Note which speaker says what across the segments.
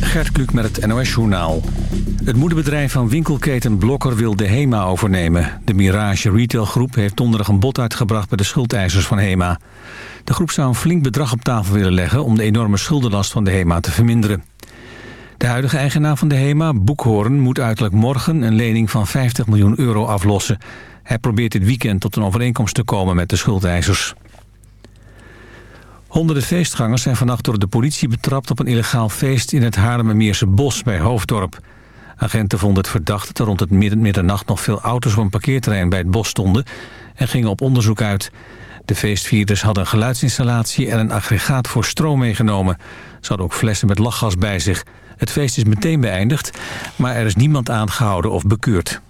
Speaker 1: Gert Kluk met het NOS-journaal. Het moederbedrijf van winkelketen Blokker wil de HEMA overnemen. De Mirage Retailgroep heeft donderdag een bod uitgebracht... bij de schuldeisers van HEMA. De groep zou een flink bedrag op tafel willen leggen... om de enorme schuldenlast van de HEMA te verminderen. De huidige eigenaar van de HEMA, Boekhoorn... moet uiterlijk morgen een lening van 50 miljoen euro aflossen. Hij probeert dit weekend tot een overeenkomst te komen met de schuldeisers. Honderden feestgangers zijn vannacht door de politie betrapt op een illegaal feest in het Haarlemmermeerse bos bij Hoofddorp. Agenten vonden het verdacht dat er rond het middernacht nog veel auto's op een parkeerterrein bij het bos stonden en gingen op onderzoek uit. De feestvierders hadden een geluidsinstallatie en een aggregaat voor stroom meegenomen. Ze hadden ook flessen met lachgas bij zich. Het feest is meteen beëindigd, maar er is niemand aangehouden of bekeurd.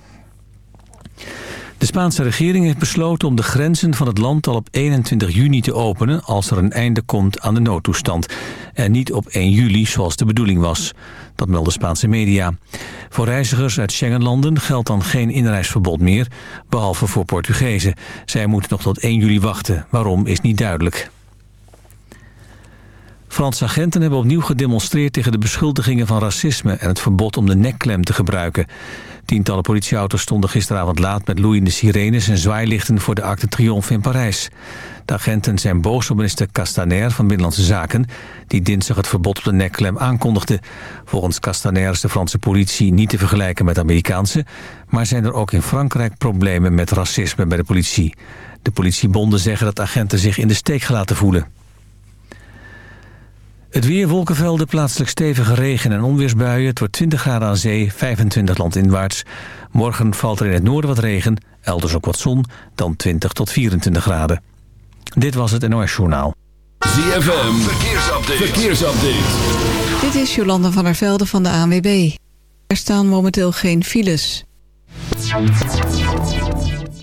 Speaker 1: De Spaanse regering heeft besloten om de grenzen van het land al op 21 juni te openen als er een einde komt aan de noodtoestand. En niet op 1 juli zoals de bedoeling was. Dat melden Spaanse media. Voor reizigers uit Schengenlanden geldt dan geen inreisverbod meer, behalve voor Portugezen. Zij moeten nog tot 1 juli wachten. Waarom is niet duidelijk. Franse agenten hebben opnieuw gedemonstreerd tegen de beschuldigingen van racisme en het verbod om de nekklem te gebruiken. Tientallen politieauto's stonden gisteravond laat met loeiende sirenes en zwaailichten voor de Arc de Triomphe in Parijs. De agenten zijn boos op minister Castaner van Binnenlandse Zaken... die dinsdag het verbod op de nekklem aankondigde. Volgens Castaner is de Franse politie niet te vergelijken met Amerikaanse... maar zijn er ook in Frankrijk problemen met racisme bij de politie. De politiebonden zeggen dat agenten zich in de steek gelaten voelen. Het weer, wolkenvelden, plaatselijk stevige regen- en onweersbuien. Het wordt 20 graden aan zee, 25 landinwaarts. Morgen valt er in het noorden wat regen, elders ook wat zon, dan 20 tot 24 graden. Dit was het NOS Journaal.
Speaker 2: ZFM, verkeersupdate. verkeersupdate.
Speaker 3: Dit is Jolanda van der Velde van de ANWB. Er staan momenteel geen files.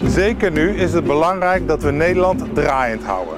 Speaker 4: Zeker nu is het belangrijk dat we Nederland draaiend houden.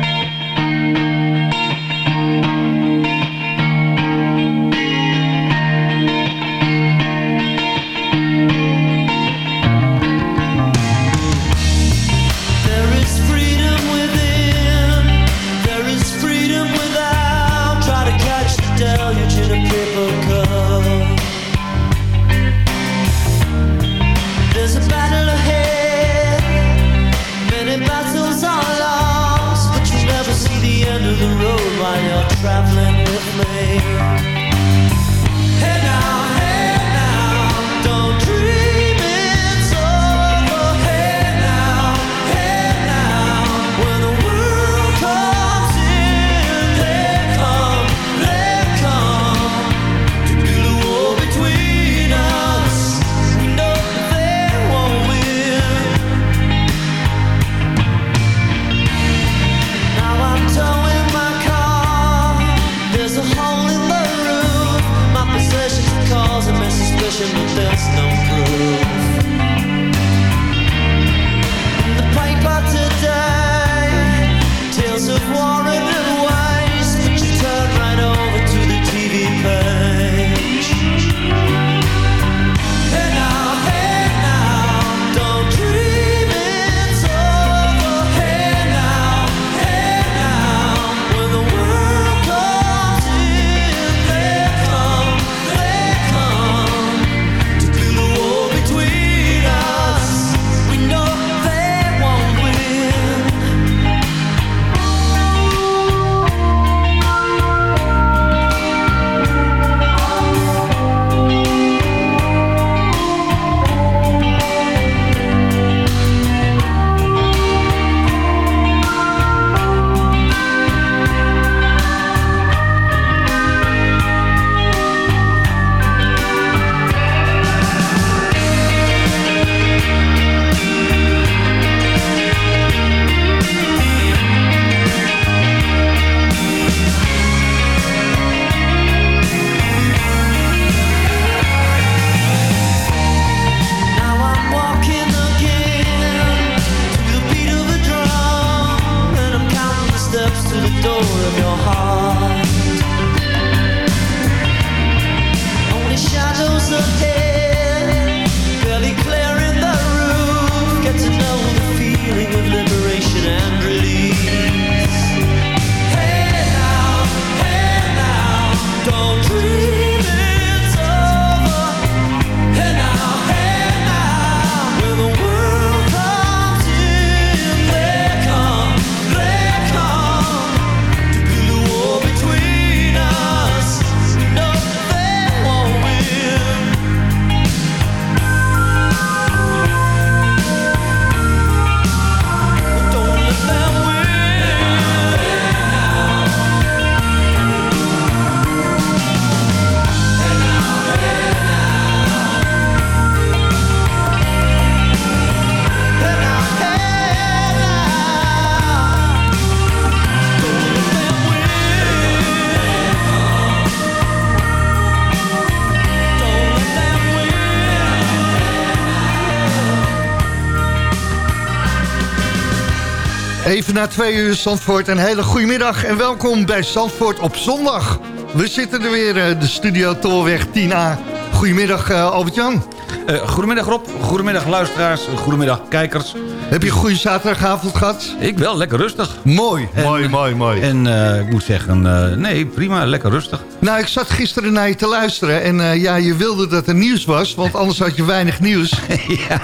Speaker 5: Na twee uur Zandvoort. Een hele goede middag en welkom bij Zandvoort op zondag. We zitten er weer, eh, de studio Tolweg 10A. Goedemiddag eh, Albert-Jan.
Speaker 6: Eh, goedemiddag Rob, goedemiddag luisteraars, goedemiddag kijkers.
Speaker 5: Heb je een goede zaterdagavond gehad?
Speaker 6: Ik wel, lekker rustig.
Speaker 5: Mooi,
Speaker 6: En-
Speaker 5: mooi, mooi, mooi.
Speaker 6: En eh, ik moet zeggen, eh, nee, prima, lekker rustig.
Speaker 5: Nou, ik zat gisteren naar je te luisteren en eh, ja, je wilde dat er nieuws was, want anders had je weinig nieuws.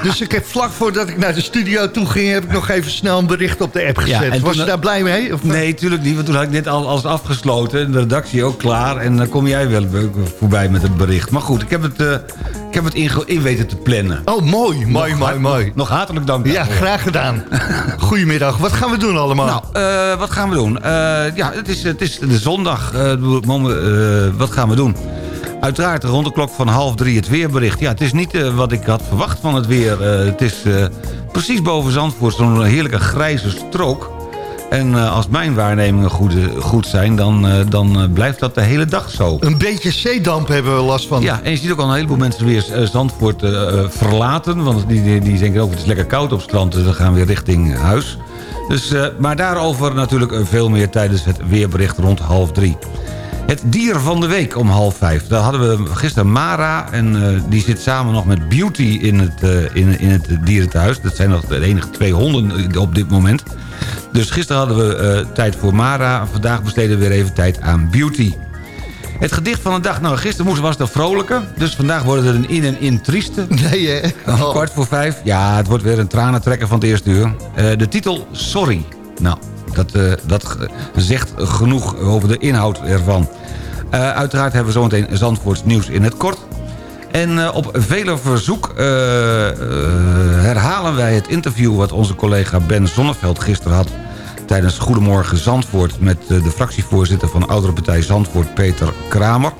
Speaker 5: Dus ik heb vlak voordat ik naar de studio toe ging, heb ik nog even snel een bericht op de app gezet. was je daar blij mee? Of-
Speaker 6: Nee, tuurlijk niet, want toen had ik net al alles afgesloten. En de redactie ook klaar. En dan kom jij wel voorbij met het bericht. Maar goed, ik heb het, eh, ik heb het in, in weten te plannen.
Speaker 5: Oh, mooi, mooi,
Speaker 6: Nog
Speaker 5: mooi, mooi.
Speaker 6: Nog hartelijk dank
Speaker 5: Ja, graag gedaan. Goedemiddag, wat gaan we doen allemaal?
Speaker 6: Nou, eh, wat gaan we doen? Ja, het is, het is de zondag. Eh, wat gaan we doen? Uiteraard rond de klok van half drie het weerbericht. Ja, het is niet eh, wat ik had verwacht van het weer. Eh, het is eh, precies boven Zandvoort zo'n heerlijke grijze strook. En eh, als mijn waarnemingen goed, eh, goed zijn, dan, eh, dan eh, blijft dat de hele dag zo.
Speaker 5: Een beetje zeedamp hebben we last van.
Speaker 6: Ja, en je ziet ook al een heleboel mensen weer eh, Zandvoort eh, eh, verlaten. Want die, die, die denken ook, het is lekker koud op het strand. Dus we gaan weer richting huis. Dus, eh, maar daarover natuurlijk eh, veel meer tijdens het weerbericht rond half drie. Het dier van de week om half vijf. Daar hadden we gisteren Mara. En eh, die zit samen nog met Beauty in het, eh, in, in het dierenthuis. Dat zijn nog de enige twee honden op dit moment. Dus gisteren hadden we eh, tijd voor Mara. Vandaag besteden we weer even tijd aan Beauty. Het gedicht van de dag. Nou, gisteren moest was het een vrolijke. Dus vandaag wordt het een in en in trieste.
Speaker 5: Nee, hè? Oh.
Speaker 6: Kwart voor vijf. Ja, het wordt weer een tranentrekker van het eerste uur. Eh, de titel Sorry. Nou, dat, eh, dat zegt genoeg over de inhoud ervan. Eh, uiteraard hebben we zometeen Zandvoorts nieuws in het kort. En eh, op vele verzoek herhalen wij het interview... wat onze collega Ben Zonneveld gisteren had... tijdens Goedemorgen Zandvoort... met de fractievoorzitter van Oudere Partij Zandvoort, Peter Kramer.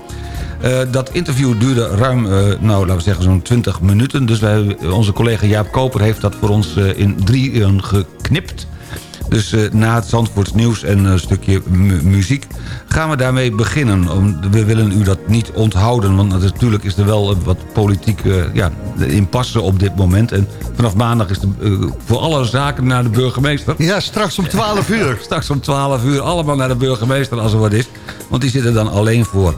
Speaker 6: Dat interview duurde ruim, nou, laten we zeggen, zo'n 20 minuten. Dus wij, onze collega Jaap Koper heeft dat voor ons in drieën geknipt. Dus eh, na het Zandvoorts nieuws en een stukje mu- muziek gaan we daarmee beginnen. Om, we willen u dat niet onthouden, want natuurlijk is er wel eh, wat politiek eh, ja, impasse op dit moment. En vanaf maandag is de, eh, voor alle zaken naar de burgemeester.
Speaker 5: Ja, straks om 12 uur.
Speaker 6: Straks om 12 uur allemaal naar de burgemeester als er wat is. Want die zit er dan alleen voor.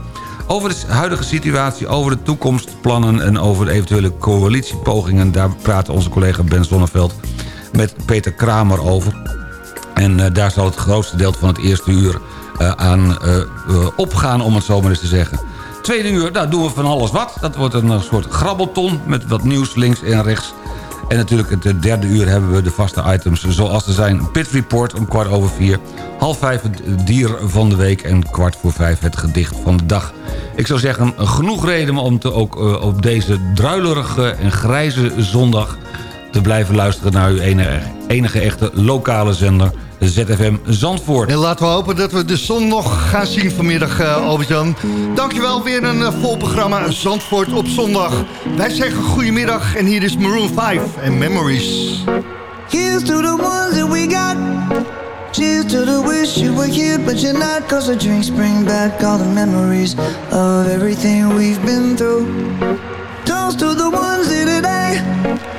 Speaker 6: Over de huidige situatie, over de toekomstplannen... en over de eventuele coalitiepogingen... daar praat onze collega Ben Zonneveld met Peter Kramer over. En eh, daar zal het grootste deel van het eerste uur eh, aan eh, opgaan, om het zo maar eens te zeggen. Tweede uur, daar doen we van alles wat. Dat wordt een soort grabbelton met wat nieuws links en rechts. En natuurlijk het derde uur hebben we de vaste items zoals er zijn. Pit Report om kwart over vier. Half vijf het dier van de week. En kwart voor vijf het gedicht van de dag. Ik zou zeggen, genoeg reden om te ook op deze druilerige en grijze zondag... te blijven luisteren naar uw enige, enige echte lokale zender... ZFM Zandvoort.
Speaker 5: En laten we hopen dat we de zon nog gaan zien vanmiddag, eh Albert-Jan. Dankjewel, weer een eh, vol programma Zandvoort op zondag. Wij zeggen goedemiddag en hier is Maroon 5 en Memories.
Speaker 7: Here's to the ones that we got. Cheers to the wish you were here, but you're not. Cause the drinks bring back all the memories of everything we've been through. Toast to the ones here today.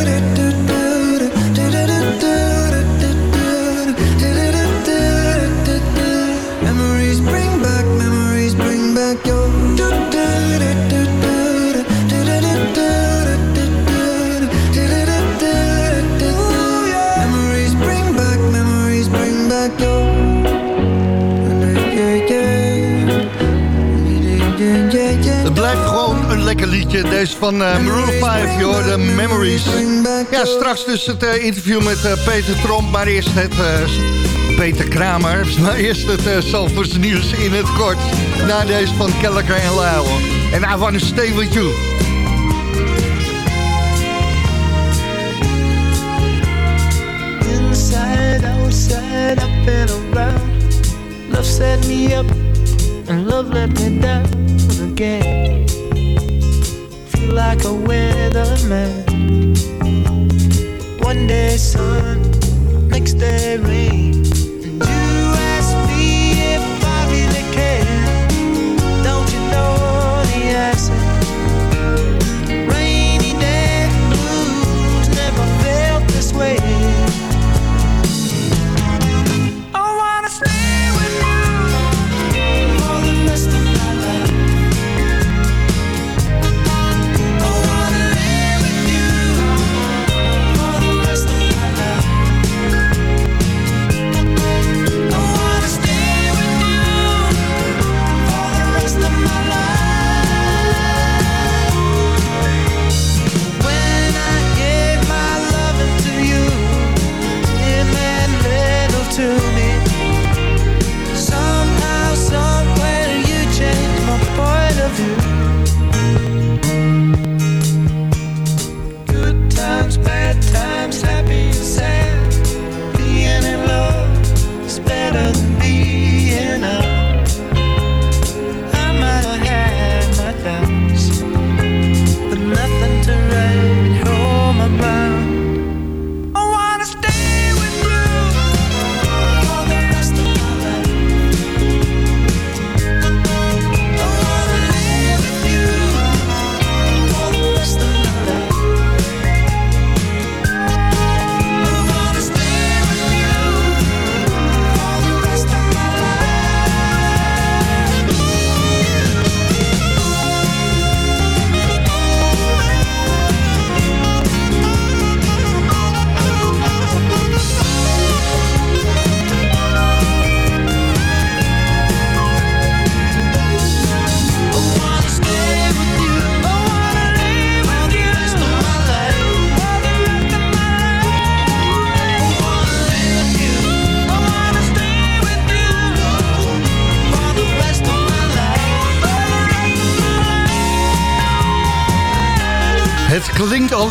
Speaker 5: Lekker liedje. Deze van eh, Maroon 5, joh, de Memories. Ja, straks dus het eh, interview met eh, Peter Tromp. Maar eerst het... Peter Kramer. Maar eerst het uh, Zalvoorts nieuws in het kort. Na deze van Kelleker en Lyle. En I Wanna Stay With You.
Speaker 7: Inside, outside, up and around. Love set me up, and love let me down again. Like a weatherman. One day sun, next day rain.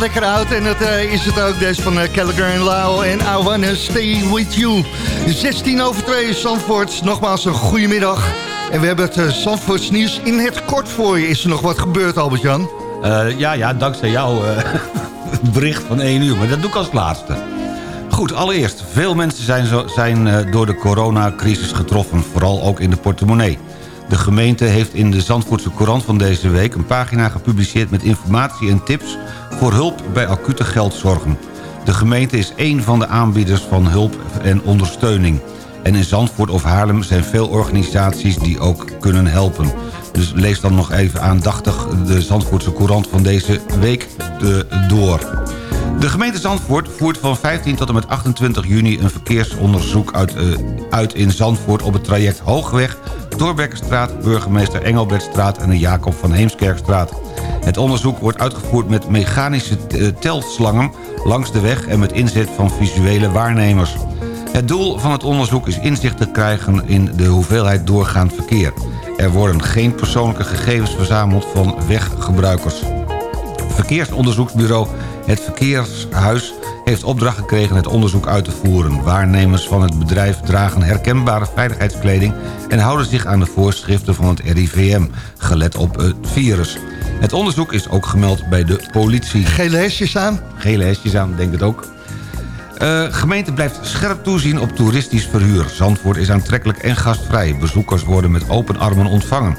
Speaker 5: Lekker oud en dat eh, is het ook. Deze van uh, Gallagher en Lau en I Wanna Stay With You. 16 over 2 Zandvoort. Nogmaals een goedemiddag. En we hebben het uh, nieuws in het kort voor je. Is er nog wat gebeurd, Albert-Jan?
Speaker 6: Ja, ja, dankzij jouw bericht van 1 uur. Maar dat doe ik als laatste. Goed, allereerst. Veel mensen zijn, zo, zijn door de coronacrisis getroffen. Vooral ook in de portemonnee. De gemeente heeft in de Zandvoortse Courant van deze week... een pagina gepubliceerd met informatie en tips... voor hulp bij acute geldzorgen. De gemeente is één van de aanbieders van hulp en ondersteuning. En in Zandvoort of Haarlem zijn veel organisaties die ook kunnen helpen. Dus lees dan nog even aandachtig de Zandvoortse Courant van deze week door. De gemeente Zandvoort voert van 15 tot en met 28 juni... een verkeersonderzoek uit, eh, uit in Zandvoort op het traject Hoogweg Doorbekkenstraat, burgemeester Engelbertstraat en de Jacob van Heemskerkstraat. Het onderzoek wordt uitgevoerd met mechanische eh, telslangen langs de weg... en met inzet van visuele waarnemers. Het doel van het onderzoek is inzicht te krijgen in de hoeveelheid doorgaand verkeer. Er worden geen persoonlijke gegevens verzameld van weggebruikers. Verkeersonderzoeksbureau Het Verkeershuis heeft opdracht gekregen het onderzoek uit te voeren. Waarnemers van het bedrijf dragen herkenbare veiligheidskleding... en houden zich aan de voorschriften van het RIVM, gelet op het virus. Het onderzoek is ook gemeld bij de politie.
Speaker 5: Gele hesjes aan?
Speaker 6: Gele hesjes aan, denk het ook. Eh, gemeente blijft scherp toezien op toeristisch verhuur. Zandvoort is aantrekkelijk en gastvrij. Bezoekers worden met open armen ontvangen.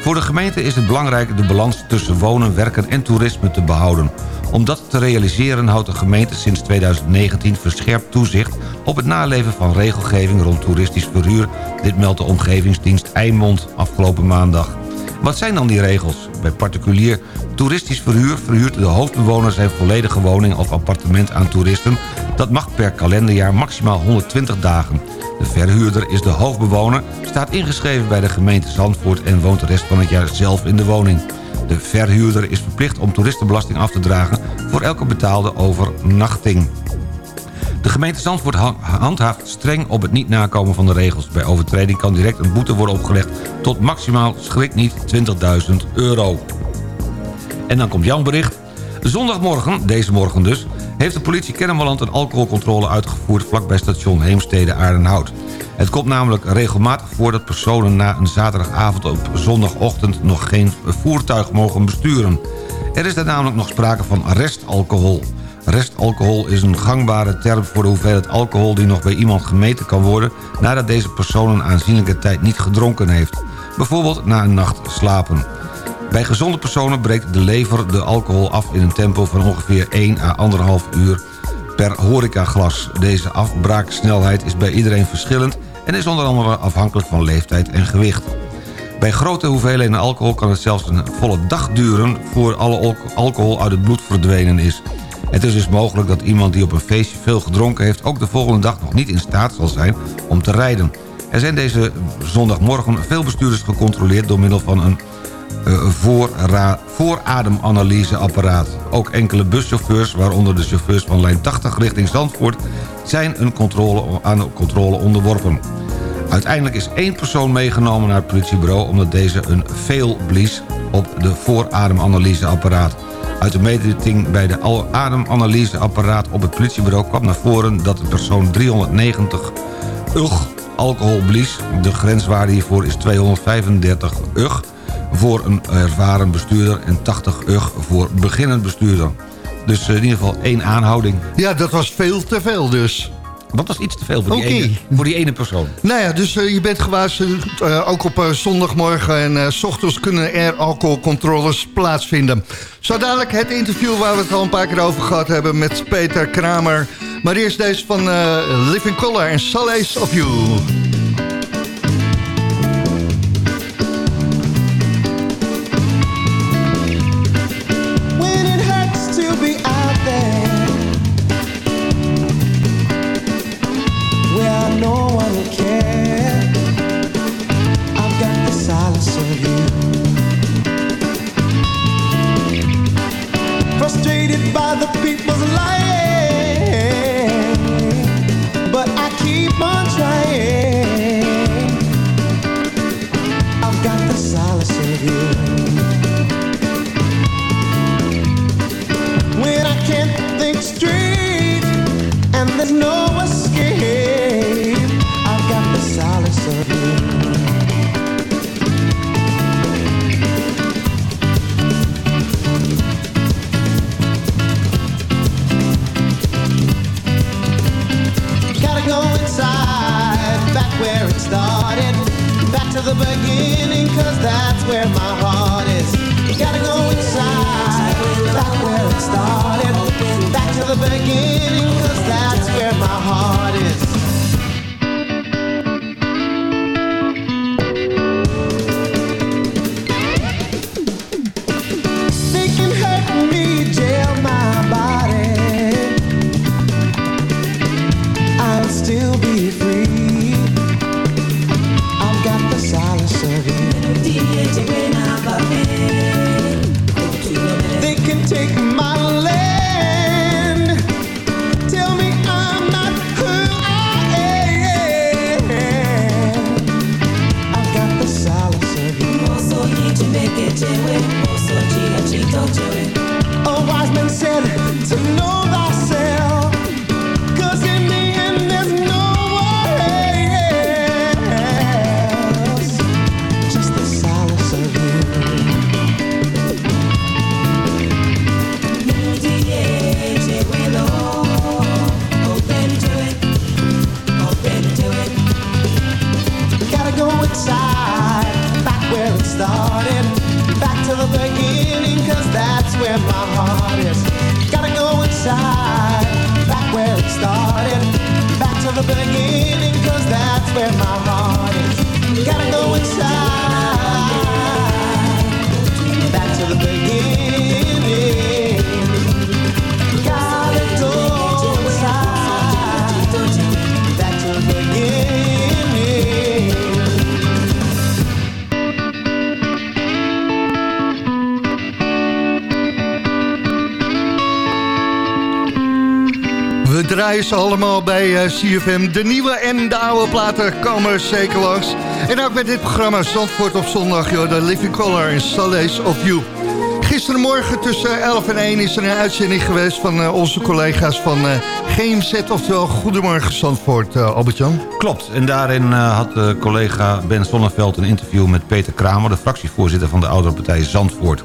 Speaker 6: Voor de gemeente is het belangrijk de balans tussen wonen, werken en toerisme te behouden. Om dat te realiseren houdt de gemeente sinds 2019 verscherpt toezicht... op het naleven van regelgeving rond toeristisch verhuur. Dit meldt de omgevingsdienst Eimond afgelopen maandag. Wat zijn dan die regels? Bij particulier toeristisch verhuur verhuurt de hoofdbewoner zijn volledige woning of appartement aan toeristen. Dat mag per kalenderjaar maximaal 120 dagen. De verhuurder is de hoofdbewoner, staat ingeschreven bij de gemeente Zandvoort... en woont de rest van het jaar zelf in de woning. De verhuurder is verplicht om toeristenbelasting af te dragen... voor elke betaalde overnachting. De gemeente Zandvoort ha- handhaaft streng op het niet nakomen van de regels. Bij overtreding kan direct een boete worden opgelegd... tot maximaal, schrik niet, 20.000 euro. En dan komt jouw bericht. Zondagmorgen, deze morgen dus... heeft de politie Kennemerland een alcoholcontrole uitgevoerd... vlakbij station Heemstede-Aardenhout. Het komt namelijk regelmatig voor dat personen na een zaterdagavond op zondagochtend... nog geen voertuig mogen besturen. Er is daar namelijk nog sprake van restalcohol. Restalcohol is een gangbare term voor de hoeveelheid alcohol... die nog bij iemand gemeten kan worden... nadat deze persoon een aanzienlijke tijd niet gedronken heeft. Bijvoorbeeld na een nacht slapen. Bij gezonde personen breekt de lever de alcohol af in een tempo van ongeveer 1 à 1,5 uur per horecaglas. Deze afbraaksnelheid is bij iedereen verschillend en is onder andere afhankelijk van leeftijd en gewicht. Bij grote hoeveelheden alcohol kan het zelfs een volle dag duren... voor alle al- alcohol uit het bloed verdwenen is. Het is dus mogelijk dat iemand die op een feestje veel gedronken heeft... ook de volgende dag nog niet in staat zal zijn om te rijden. Er zijn deze zondagmorgen veel bestuurders gecontroleerd... door middel van een eh, voorademanalyseapparaat. Ook enkele buschauffeurs, waaronder de chauffeurs van lijn 80 richting Zandvoort... zijn een controle, aan de controle onderworpen. Uiteindelijk is één persoon meegenomen naar het politiebureau... omdat deze een fail blies op de voorademanalyseapparaat. Uit de mededeling bij de al- ademanalyseapparaat op het politiebureau kwam naar voren... dat de persoon 390 ug alcohol blies. De grenswaarde hiervoor is 235 ug voor een ervaren bestuurder... en 80 ug voor beginnend bestuurder. Dus eh, in ieder geval één aanhouding.
Speaker 5: Ja, dat was veel te veel dus.
Speaker 6: Wat was iets te veel voor die, ene, voor die ene persoon?
Speaker 5: Nou ja, dus eh, je bent gewaarschuwd, eh, ook op eh, zondagmorgen en s ochtends kunnen er alcoholcontroles plaatsvinden. Zo dadelijk het interview waar we het al een paar keer over gehad hebben met Peter Kramer. Maar eerst deze van Living Color en Solace of You. Ze allemaal bij eh, CFM. De nieuwe en de oude platen komen zeker langs. En ook met dit programma Zandvoort op zondag, joh, de Living Color in Solace of You. Gisterenmorgen tussen 11 en 1 is er een uitzending geweest van eh, onze collega's van eh GMZ, oftewel Goedemorgen Zandvoort, Albert-Jan.
Speaker 6: Klopt, en daarin had eh, collega Ben Sonneveld een interview met Peter Kramer... de fractievoorzitter van de oudere partij Zandvoort.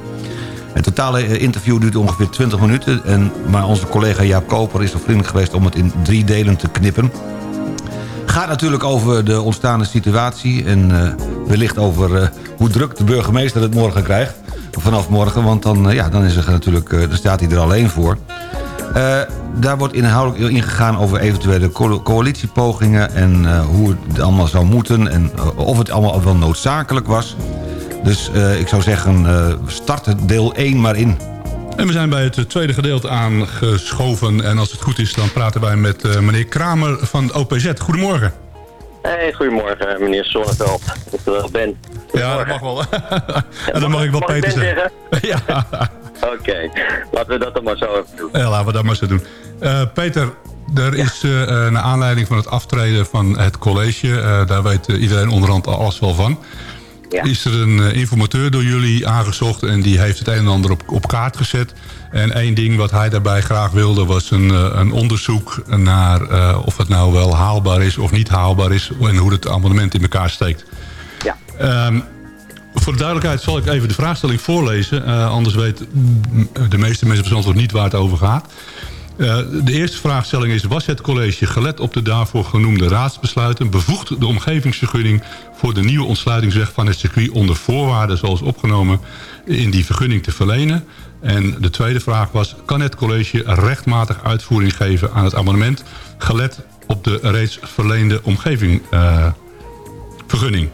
Speaker 6: Het totale eh, interview duurt ongeveer 20 minuten... En, maar onze collega Jaap Koper is zo vriendelijk geweest om het in drie delen te knippen. Gaat natuurlijk over de ontstaande situatie... en eh, wellicht over eh, hoe druk de burgemeester het morgen krijgt. Vanaf morgen, want dan, ja, dan, is er natuurlijk, dan staat hij er alleen voor. Daar wordt inhoudelijk ingegaan over eventuele co- coalitiepogingen... en hoe het allemaal zou moeten en of het allemaal wel noodzakelijk was. Dus eh, ik zou zeggen, eh start deel 1 maar in.
Speaker 8: En we zijn bij het eh, tweede gedeelte aangeschoven. En als het goed is, dan praten wij met eh, meneer Kramer van OPZ. Goedemorgen.
Speaker 9: Hey, goedemorgen meneer Zonneveld. Oftewel Ben.
Speaker 8: Ja, dat mag wel. en dan mag ik wel
Speaker 9: Mag ik
Speaker 8: Peter zeggen. Ja.
Speaker 9: Oké, laten we dat dan maar zo even doen.
Speaker 8: ja, laten we dat maar zo doen. Eh, Peter, er is eh, eh, naar aanleiding van het aftreden van het college... eh, daar weet iedereen onderhand alles wel van... Is er een eh, informateur door jullie aangezocht en die heeft het een en ander op, op kaart gezet. En één ding wat hij daarbij graag wilde was een, eh, een onderzoek naar eh, of het nou wel haalbaar is of niet haalbaar is. En hoe het amendement in elkaar steekt.
Speaker 9: Ja.
Speaker 8: Ehm, voor de duidelijkheid zal ik even de vraagstelling voorlezen. anders weet mm, de meeste mensen Zandvoort niet waar het over gaat. Eh, de eerste vraagstelling is... was het college gelet op de daarvoor genoemde raadsbesluiten... bevoegd de omgevingsvergunning voor de nieuwe ontsluitingsweg van het circuit... onder voorwaarden zoals opgenomen in die vergunning te verlenen? En de tweede vraag was... kan het college rechtmatig uitvoering geven aan het amendement... gelet op de reeds verleende omgevingvergunning?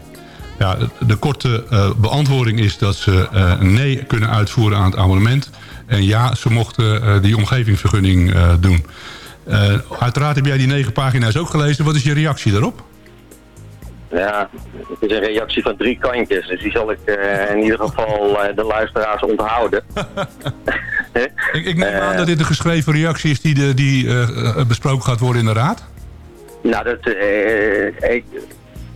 Speaker 8: Ja, de- korte eh, beantwoording is dat ze eh, nee kunnen uitvoeren aan het amendement. En ja, ze mochten eh, die omgevingsvergunning eh, doen. Eh, uiteraard heb jij die negen pagina's ook gelezen. Wat is je reactie daarop?
Speaker 9: Ja, het is een reactie van drie kantjes. Dus die zal ik in ieder geval de luisteraars onthouden.
Speaker 8: Ik, ik neem aan dat dit een geschreven reactie is die, de, die besproken gaat worden in de raad.
Speaker 9: Nou, dat, ik,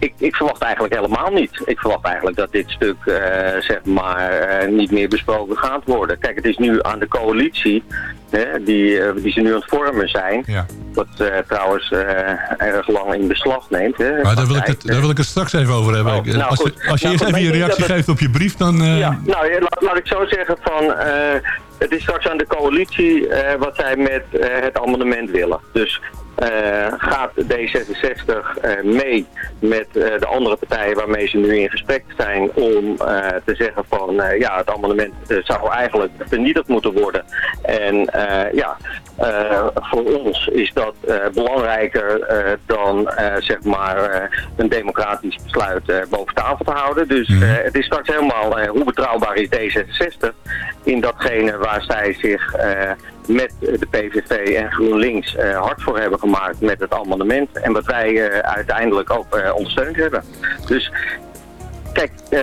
Speaker 9: ik, ik verwacht eigenlijk helemaal niet. Ik verwacht eigenlijk dat dit stuk eh, zeg maar eh, niet meer besproken gaat worden. Kijk, het is nu aan de coalitie hè, die, eh, die ze nu aan het vormen zijn.
Speaker 8: Ja.
Speaker 9: Wat trouwens erg lang in beslag neemt. Hè,
Speaker 8: Maar daar wil, ik het, daar wil ik het straks even over hebben.
Speaker 9: Oh, nou
Speaker 8: als, je- als je
Speaker 9: Nou,
Speaker 8: eerst even je reactie
Speaker 9: het-
Speaker 8: geeft op je brief, dan...
Speaker 9: Ja, nou, laat, laat ik zo zeggen van, het is straks aan de coalitie wat zij met het amendement willen. Dus gaat D66 eh, mee met eh, de andere partijen waarmee ze nu in gesprek zijn om eh, te zeggen van, eh, ja, het amendement eh, zou eigenlijk vernietigd moeten worden. En eh, ja, eh, voor ons is dat eh, belangrijker eh, dan eh, zeg maar eh, een democratisch besluit eh, boven tafel te houden. Dus eh, het is straks helemaal eh, hoe betrouwbaar is D66 in datgene waar zij zich eh, met de PVV en GroenLinks eh, hard voor hebben gemaakt met het amendement. En wat wij eh, uiteindelijk ook eh, ondersteund hebben. Dus Kijk, eh,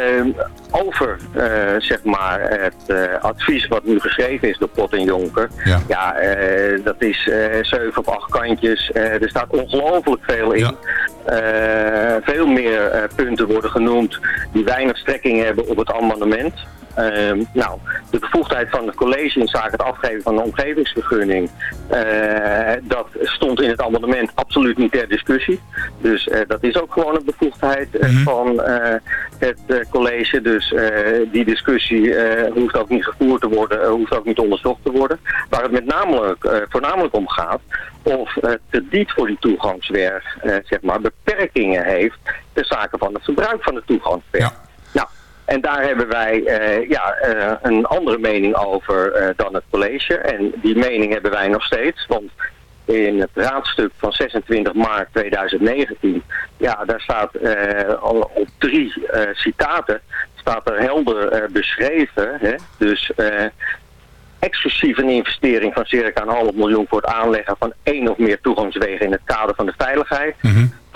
Speaker 9: over eh, zeg maar het eh, advies wat nu geschreven is door Pot en Jonker.
Speaker 8: Ja,
Speaker 9: eh, dat is eh, zeven of acht kantjes. Eh, er staat ongelooflijk veel in. Eh, veel meer eh, punten worden genoemd die weinig strekking hebben op het amendement. Ehm, nou, de bevoegdheid van het college in zaken het afgeven van een omgevingsvergunning, eh, dat stond in het amendement absoluut niet ter discussie. Dus eh, dat is ook gewoon een bevoegdheid eh, van eh, het college. Dus die discussie hoeft ook niet gevoerd te worden, hoeft ook niet onderzocht te worden. Waar het met namelijk, voornamelijk om gaat, of het krediet voor die toegangsweg, eh, zeg maar, beperkingen heeft ter zake van het gebruik van de toegangsweg. Nou, en daar hebben wij eh, ja, eh, een andere mening over eh, dan het college. En die mening hebben wij nog steeds. Want in het raadstuk van 26 maart 2019, ja, daar staat al op drie citaten, staat er helder beschreven. Hè? Dus exclusief een investering van circa een half miljoen voor het aanleggen van één of meer toegangswegen in het kader van de veiligheid.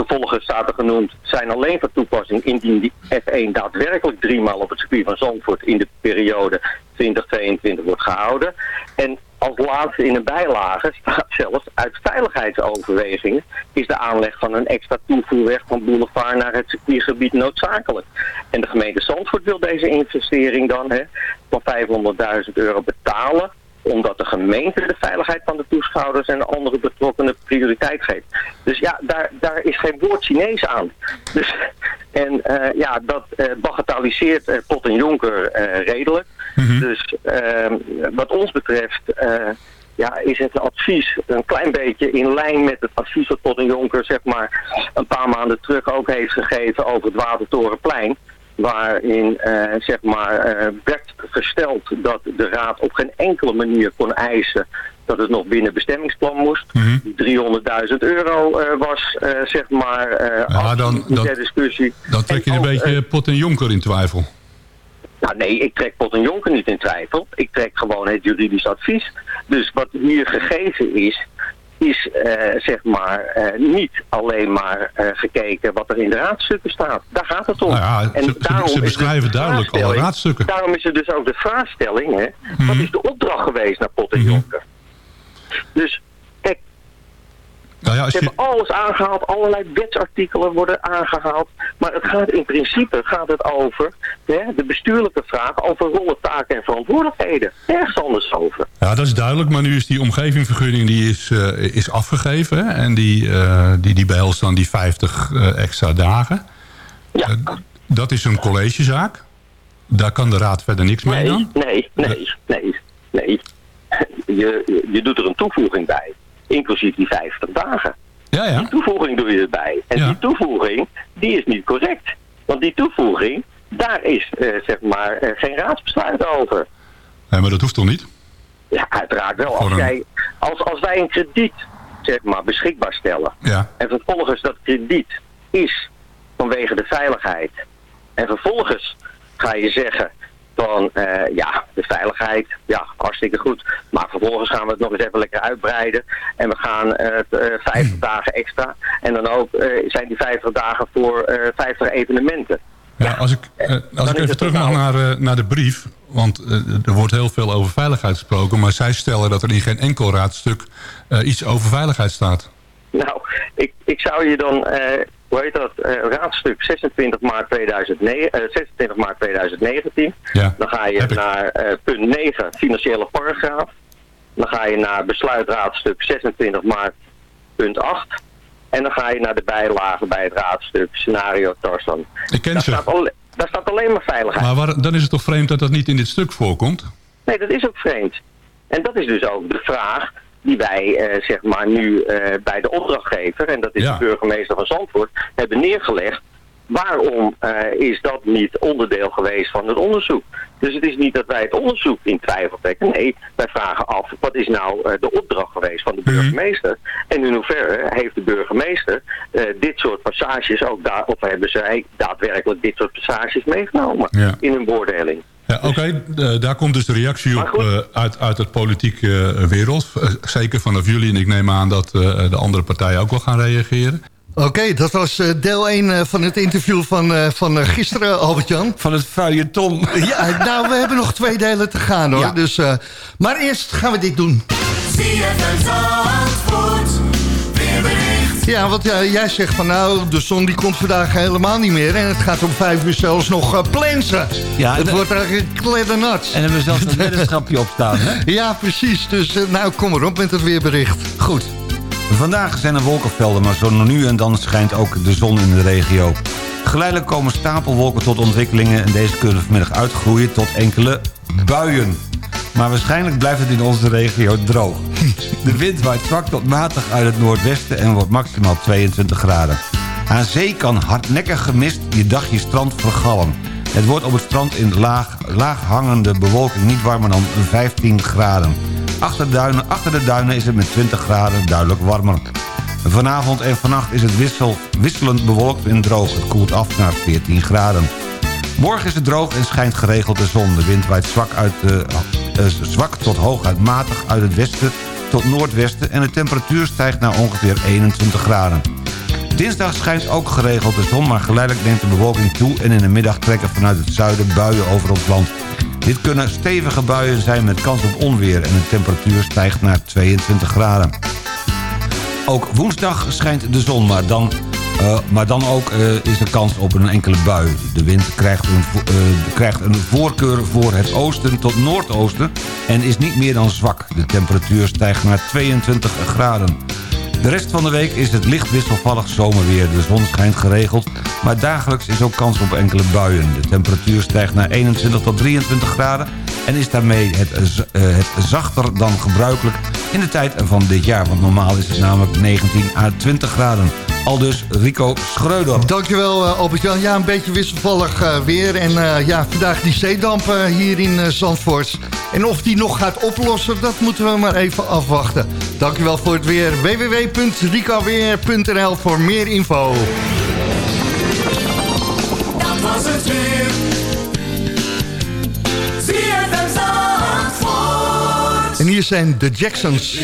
Speaker 9: Vervolgens staat er genoemd, zijn alleen van toepassing indien die F1 daadwerkelijk driemaal op het circuit van Zandvoort in de periode 2022 wordt gehouden. En als laatste in een bijlage staat zelfs uit veiligheidsoverwegingen is de aanleg van een extra toevoerweg van Boulevard naar het circuitgebied noodzakelijk. En de gemeente Zandvoort wil deze investering dan hè, van 500.000 euro betalen omdat de gemeente de veiligheid van de toeschouwers en andere betrokkenen prioriteit geeft. Dus ja, daar, daar is geen woord Chinees aan. Dus, en eh, ja, dat eh bagatelliseert eh, Pot en Jonker redelijk. Dus ehm, wat ons betreft ja, is het advies een klein beetje in lijn met het advies dat Pot en Jonker zeg maar, een paar maanden terug ook heeft gegeven over het Watertorenplein waarin eh, zeg maar, eh, werd gesteld dat de raad op geen enkele manier kon eisen dat het nog binnen bestemmingsplan moest. Die 300.000 euro eh, was zeg maar
Speaker 8: Ja, dan- dan-
Speaker 9: ter discussie.
Speaker 8: Dan trek je
Speaker 9: En
Speaker 8: een beetje pot en jonker in twijfel.
Speaker 9: nou nee, ik trek Pot en Jonker niet in twijfel. Ik trek gewoon het juridisch advies. Dus wat hier gegeven is, is eh, zeg maar eh, niet alleen maar eh, gekeken wat er in de raadstukken staat. Daar gaat het om.
Speaker 8: Nou ja, ze- ze-
Speaker 9: daarom
Speaker 8: ze beschrijven
Speaker 9: de
Speaker 8: duidelijk alle raadstukken.
Speaker 9: Daarom is er dus ook de vraagstelling, hè, wat
Speaker 8: Mhm.
Speaker 9: is de opdracht geweest naar Pot en Jonker? Dus
Speaker 8: Nou ja, als
Speaker 9: ze hebben alles aangehaald, allerlei wetsartikelen worden aangehaald. Maar het gaat in principe gaat het over hè, de bestuurlijke vraag over rollen, taken en verantwoordelijkheden. Nergens anders over.
Speaker 8: ja, dat is duidelijk, maar nu is die omgevingvergunning die is, eh, is afgegeven. hè, En die, eh, die, die behelst dan die 50 eh, extra dagen.
Speaker 9: Ja.
Speaker 8: Dat is een collegezaak. Daar kan de raad verder niks mee dan.
Speaker 9: nee, nee, nee, nee. Je, je doet er een toevoeging bij. Inclusief die 50 dagen.
Speaker 8: Ja, ja.
Speaker 9: Die toevoeging doe je erbij. En
Speaker 8: Ja.
Speaker 9: die toevoeging, die is niet correct. Want die toevoeging, daar is eh, zeg maar eh, geen raadsbesluit over.
Speaker 8: Nee, maar dat hoeft toch niet?
Speaker 9: Ja, uiteraard wel. Als, jij, als, als wij een krediet zeg maar, beschikbaar stellen
Speaker 8: Ja.
Speaker 9: en vervolgens dat krediet is vanwege de veiligheid en vervolgens ga je zeggen van eh, ja, de veiligheid, ja, hartstikke goed. Maar vervolgens gaan we het nog eens even lekker uitbreiden en we gaan eh, het, eh, 50 dagen extra. En dan ook zijn die 50 dagen voor eh 50 evenementen.
Speaker 8: Ja, als ik, als ik even terug mag naar, naar de brief. Want er wordt heel veel over veiligheid gesproken. Maar zij stellen dat er in geen enkel raadstuk iets over veiligheid staat.
Speaker 9: Nou, ik, ik zou je dan, hoe heet dat, eh, raadstuk 26 maart, 2009, eh, 26 maart 2019.
Speaker 8: Ja,
Speaker 9: Dan ga je naar eh, punt 9, financiële paragraaf. Dan ga je naar besluitraadstuk 26 maart, punt 8. En dan ga je naar de bijlage bij het raadstuk scenario Tarzan.
Speaker 8: Ik ken
Speaker 9: Daar
Speaker 8: ze.
Speaker 9: staat, daar staat alleen maar veiligheid.
Speaker 8: Maar waar- dan is het toch vreemd dat dat niet in dit stuk voorkomt?
Speaker 9: Nee, dat is ook vreemd. En dat is dus ook de vraag die wij eh, zeg maar nu eh, bij de opdrachtgever, en dat is
Speaker 8: Ja.
Speaker 9: de burgemeester van Zandvoort, hebben neergelegd. Waarom eh, is dat niet onderdeel geweest van het onderzoek? Dus het is niet dat wij het onderzoek in twijfel trekken. Nee, wij vragen af, wat is nou de opdracht geweest van de
Speaker 8: Mhm.
Speaker 9: burgemeester? En in hoeverre heeft de burgemeester dit soort passages ook daar, of hebben zij daadwerkelijk dit soort passages meegenomen
Speaker 8: Ja.
Speaker 9: in hun beoordeling?
Speaker 8: Ja, oké. eh, daar komt dus de reactie op eh, uit, uit het politieke eh, wereld. Zeker vanaf jullie. En ik neem aan dat eh, de andere partijen ook wel gaan reageren.
Speaker 5: Oké, dat was eh, deel 1 van het interview van, eh, van gisteren, Albert-Jan.
Speaker 6: Van het feuilleton.
Speaker 5: Ja, nou, we hebben nog twee delen te gaan, hoor.
Speaker 6: Ja.
Speaker 5: Dus, eh, maar eerst gaan we dit doen.
Speaker 7: ZFM Zandvoort, weerbericht.
Speaker 10: Ja, want jij zegt van nou, de zon die komt vandaag helemaal niet meer. En het gaat om vijf uur zelfs nog uh, plensen.
Speaker 6: Ja,
Speaker 10: het wordt eigenlijk kleddernat.
Speaker 6: En hebben we zelfs een weddenschapje op staan, hè?
Speaker 10: Ja, precies. Dus eh, nou, kom erop met het weerbericht.
Speaker 6: Goed. Vandaag zijn er wolkenvelden, maar zo nu en dan schijnt ook de zon in de regio. Geleidelijk komen stapelwolken tot ontwikkelingen... en deze kunnen vanmiddag uitgroeien tot enkele buien. Maar waarschijnlijk blijft het in onze regio droog. De wind waait zwak tot matig uit het noordwesten... en wordt maximaal 22 graden. Aan zee kan hardnekkig gemist je dagje strand vergallen. Het wordt op het strand in laag, laag hangende bewolking niet warmer dan 15 graden. Achter, achter de duinen is het met 20 graden duidelijk warmer. Vanavond en vannacht is het wissel, wisselend bewolkt en droog. Het koelt af naar 14 graden. Morgen is het droog en schijnt geregeld de zon. De wind waait zwak, uit, eh, zwak tot hooguit matig uit het westen tot noordwesten... en de temperatuur stijgt naar ongeveer 21 graden. Dinsdag schijnt ook geregeld de zon, maar geleidelijk neemt de bewolking toe... en in de middag trekken vanuit het zuiden buien over ons land. Dit kunnen stevige buien zijn met kans op onweer... en de temperatuur stijgt naar 22 graden. Ook woensdag schijnt de zon, maar dan, eh, maar dan ook eh, is er kans op een enkele bui. De wind krijgt een, eh, krijgt een voorkeur voor het oosten tot noordoosten... en is niet meer dan zwak. De temperatuur stijgt naar 22 graden. De rest van de week is het licht wisselvallig zomerweer. De zon schijnt geregeld, maar dagelijks is ook kans op enkele buien. De temperatuur stijgt naar 21 tot 23 graden... en is daarmee het, het zachter dan gebruikelijk in de tijd van dit jaar. Want normaal is het namelijk 19 à 20 graden. Aldus Rico Schreuder.
Speaker 10: Dankjewel uh, Albert-Jan. Ja, een beetje wisselvallig uh, weer. En uh, ja, vandaag die zeedamp uh, hier in uh, Zandvoort. En of die nog gaat oplossen, dat moeten we maar even afwachten. Dankjewel voor het weer. www.ricoweer.nl voor meer info.
Speaker 11: Dat was het weer.
Speaker 10: En hier zijn de Jacksons.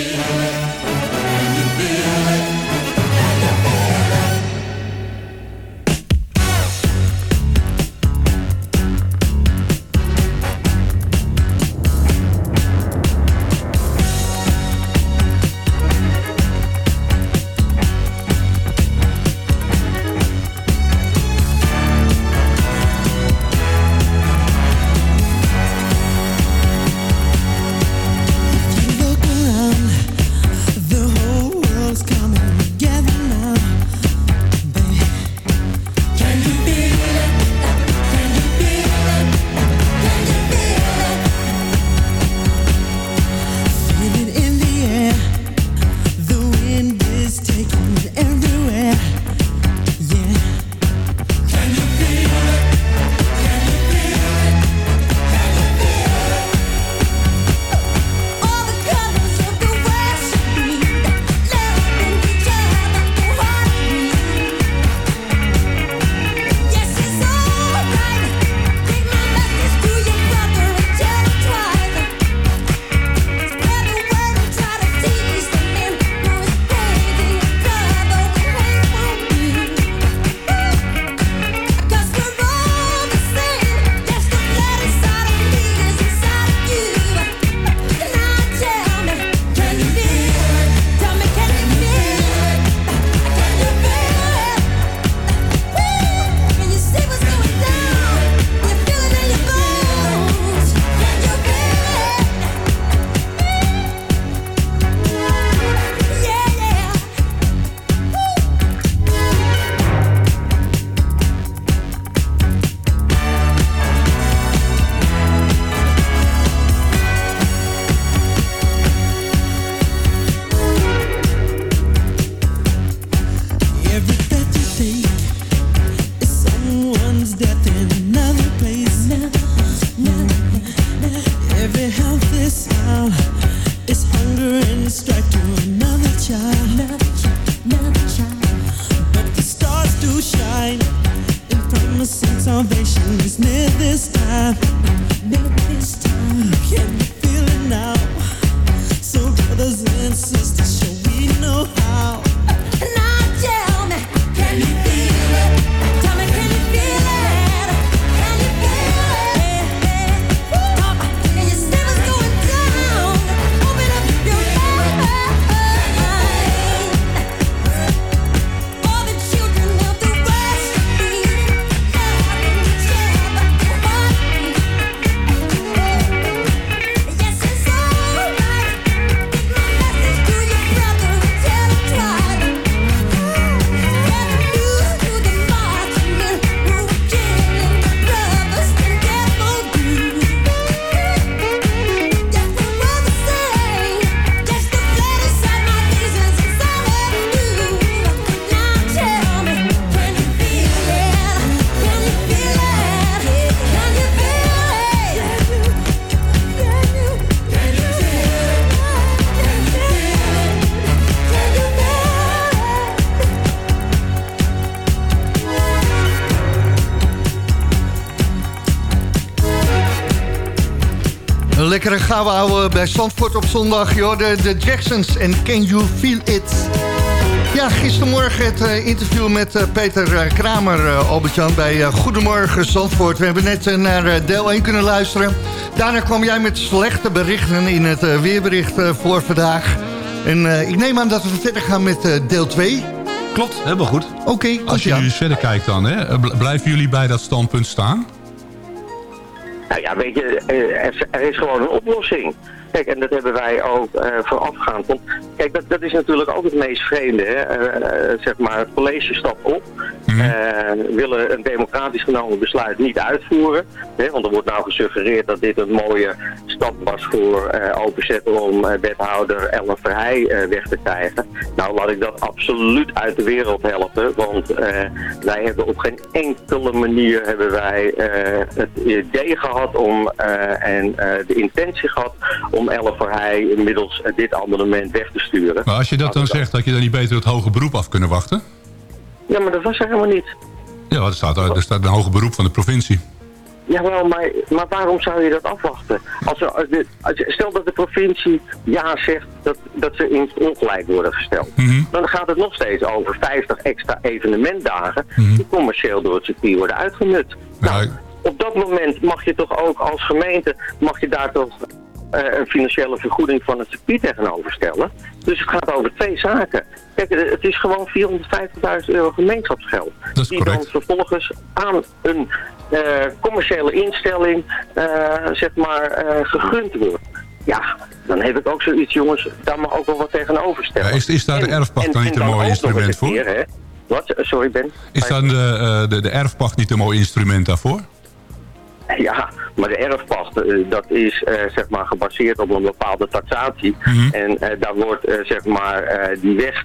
Speaker 5: Een lekkere gouden ouwe bij Zandvoort op zondag. Joh, de, Jacksons en Can You Feel It? Ja, gistermorgen het eh, interview met eh, Peter eh, Kramer, Albert-Jan, bij Goedemorgen Zandvoort. We hebben net naar deel 1 kunnen luisteren. Daarna kwam jij met slechte berichten in het weerbericht voor vandaag. En ik neem aan dat we verder gaan met deel 2.
Speaker 6: Klopt, helemaal goed.
Speaker 5: Oké,
Speaker 8: Als je nu verder kijkt dan, hè, blijven jullie bij dat standpunt staan?
Speaker 9: Nou ja, weet je, er, er is gewoon een oplossing. Kijk, en dat hebben wij ook uh, voorafgaand. Want kijk, dat, dat is natuurlijk ook het meest vreemde. Hè? Uh, zeg maar, het college stapt op. Mm -hmm. willen een democratisch genomen besluit niet uitvoeren. Hè? Want er wordt nou gesuggereerd dat dit een mooie stap was voor openzetten om wethouder Ellen Verheij weg te krijgen. Nou, laat ik dat absoluut uit de wereld helpen. Want wij hebben op geen enkele manier hebben wij het idee gehad om, en de intentie gehad om Ellen voor hij inmiddels dit abonnement weg te sturen.
Speaker 8: Maar als je dat dan zegt, dat je dan niet beter het hoge beroep af kunnen wachten?
Speaker 9: Ja, maar dat was er helemaal niet.
Speaker 8: Ja, er staat, er staat een hoger beroep van de provincie.
Speaker 9: Jawel, maar, maar waarom zou je dat afwachten? Als er, als, stel dat de provincie ja zegt dat, dat ze in het ongelijk worden gesteld.
Speaker 8: Mm -hmm.
Speaker 9: Dan gaat het nog steeds over 50 extra evenementdagen mm -hmm. die commercieel door het circuit worden uitgenut. Nou, op dat moment mag je toch ook als gemeente, mag je daar toch een financiële vergoeding van het circuit tegenover stellen. Dus het gaat over twee zaken. Kijk, het is gewoon 450.000 euro gemeenschapsgeld. die dan vervolgens aan een uh, commerciële instelling uh, zeg maar gegund wordt. Ja, dan heb ik ook zoiets, jongens, daar mag ook wel wat tegenover stellen.
Speaker 8: Ja, is, is daar de erfpacht dan niet een mooi instrument voor?
Speaker 9: Keer? Wat? Sorry, Ben?
Speaker 8: Is dan de, de, de erfpacht niet een mooi instrument daarvoor?
Speaker 9: Ja, maar de erfpacht, uh, dat is uh, zeg maar gebaseerd op een bepaalde taxatie.
Speaker 8: Mm -hmm.
Speaker 9: En uh, daar wordt zeg maar die weg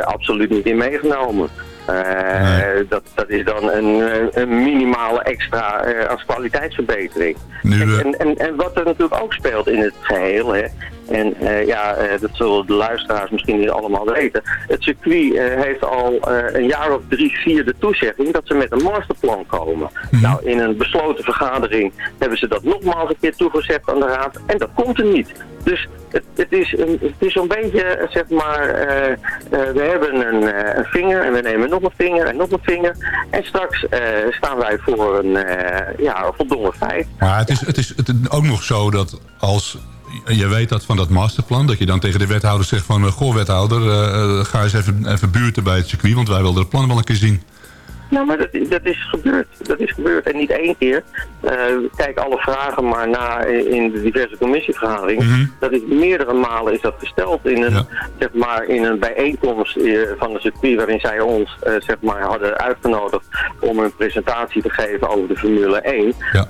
Speaker 9: absoluut niet in meegenomen. Nee. dat, dat is dan een, een minimale extra als kwaliteitsverbetering.
Speaker 8: Nu,
Speaker 9: en, en, en wat er natuurlijk ook speelt in het geheel, hè, en uh, ja, uh, dat zullen de luisteraars misschien niet allemaal weten. Het circuit uh, heeft al een jaar of drie, vier de toezegging dat ze met een masterplan komen.
Speaker 8: Mhm.
Speaker 9: Nou, in een besloten vergadering hebben ze dat nogmaals een keer toegezegd aan de raad. En dat komt er niet. Dus het, het is, een, het is zo'n beetje, zeg maar, we hebben een, een, vinger en we nemen nog een vinger en nog een vinger. En straks staan wij voor een ja, voldongen feit.
Speaker 8: Maar het is, het is het ook nog zo dat als je weet dat van dat masterplan, dat je dan tegen de wethouder zegt van... goh, wethouder, uh, ga eens even, even buurten bij het circuit, want wij willen het plan wel een keer zien.
Speaker 9: Nou, maar dat, dat is gebeurd. Dat is gebeurd. En niet één keer. Uh, kijk alle vragen maar na in de diverse commissievergaderingen.
Speaker 8: Mm -hmm.
Speaker 9: Dat is meerdere malen is dat gesteld in een,
Speaker 8: Ja.
Speaker 9: zeg maar, in een bijeenkomst uh, van de circuit waarin zij ons uh, zeg maar, hadden uitgenodigd om een presentatie te geven over de Formule 1.
Speaker 8: Ja.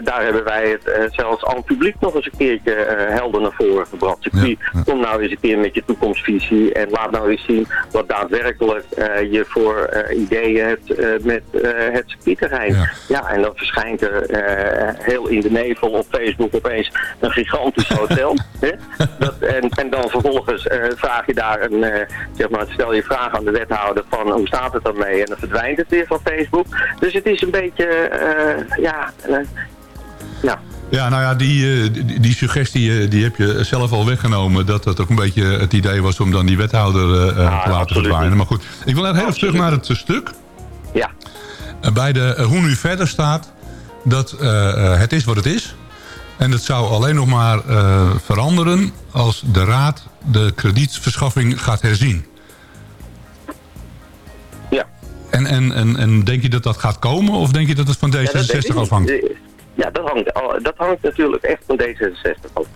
Speaker 9: daar hebben wij het zelfs aan het publiek nog eens een keertje helder naar voren gebracht. Circuit,
Speaker 8: Ja.
Speaker 9: Kom nou eens een keer met je toekomstvisie en laat nou eens zien wat daadwerkelijk je voor ideeën hebt met uh, het circuitterrein.
Speaker 8: Ja.
Speaker 9: Ja. en dan verschijnt er uh, heel in de nevel op Facebook opeens een gigantisch hotel. hè? Dat, en, en dan vervolgens vraag je daar een, zeg maar, stel je vraag aan de wethouder van hoe staat het ermee en dan verdwijnt het weer van Facebook. Dus het is een beetje, ja, ja.
Speaker 8: Ja, nou ja, die, die, die, suggestie die heb je zelf al weggenomen. Dat dat ook een beetje het idee was om dan die wethouder uh, ah, te laten verdwijnen. Maar goed, ik wil even terug naar het stuk.
Speaker 9: Ja.
Speaker 8: Bij de, hoe nu verder staat dat uh, het is wat het is. En het zou alleen nog maar veranderen als de raad de kredietverschaffing gaat herzien.
Speaker 9: Ja.
Speaker 8: En, en, en, en denk je dat dat gaat komen of denk je dat het van D66
Speaker 9: ja,
Speaker 8: afhangt?
Speaker 9: Ja, dat hangt, dat hangt natuurlijk echt van D66 af.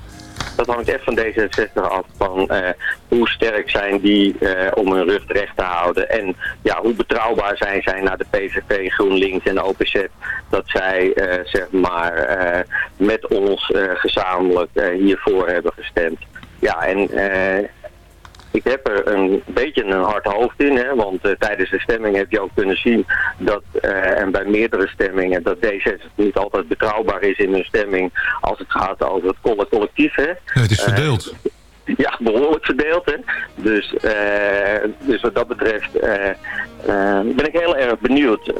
Speaker 9: Dat hangt echt van D66 af van uh, hoe sterk zijn die uh, om hun rug recht te houden. En ja, hoe betrouwbaar zijn zij naar de PVV, GroenLinks en OPZ. Dat zij uh, zeg maar met ons gezamenlijk hiervoor hebben gestemd. Ja, en ik heb er een beetje een hard hoofd in, hè, want uh, tijdens de stemming heb je ook kunnen zien dat, uh, en bij meerdere stemmingen, dat D66 niet altijd betrouwbaar is in hun stemming als het gaat over het collectief. Hè.
Speaker 8: Ja, het is verdeeld.
Speaker 9: Uh, ja, behoorlijk verdeeld. Hè. Dus, dus wat dat betreft ben ik heel erg benieuwd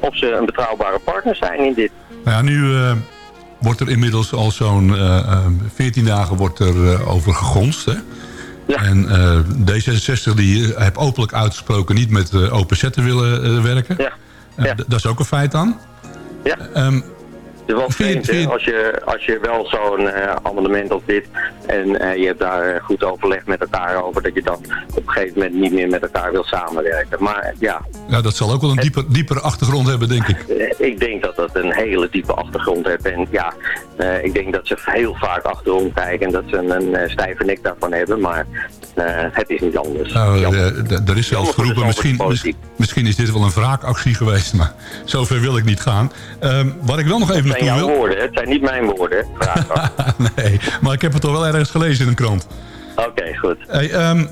Speaker 9: of ze een betrouwbare partner zijn in dit.
Speaker 8: Nou ja, nu wordt er inmiddels al zo'n eh, eh, 14 dagen wordt er, eh, over gegonst. Hè? En eh, D66 die heeft openlijk uitgesproken niet met uh, OPZ te willen eh, werken. Eh, d- Dat is ook een feit dan.
Speaker 9: Ja.
Speaker 8: Ehm,
Speaker 9: Het is wel vreemd hè, als je, als je wel zo'n eh, amendement op dit en eh, je hebt daar goed overleg met elkaar over dat je dan op een gegeven moment niet meer met elkaar wil samenwerken. Maar ja,
Speaker 8: ja, dat zal ook wel een dieper, diepere achtergrond hebben, denk ik.
Speaker 9: eh, ik denk dat dat een hele diepe achtergrond heeft. En ja, eh, ik denk dat ze heel vaak achterom kijken en dat ze een eh, stijve nek daarvan hebben. Maar eh, het is niet anders.
Speaker 8: Nou, eh, er is zelfs geroepen, misschien, misschien is dit wel een wraakactie geweest, maar zover wil ik niet gaan. Ehm, wat ik wel nog even
Speaker 9: zijn jouw woorden, het zijn niet mijn woorden.
Speaker 8: nee, maar ik heb het toch wel ergens gelezen in een krant.
Speaker 9: Oké, goed.
Speaker 8: Hey, ehm,